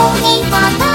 こにまた